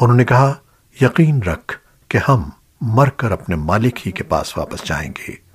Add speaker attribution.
Speaker 1: انہوں نے کہا، یقین رکھ کہ ہم مر کر اپنے مالک ہی کے پاس واپس جائیں گے.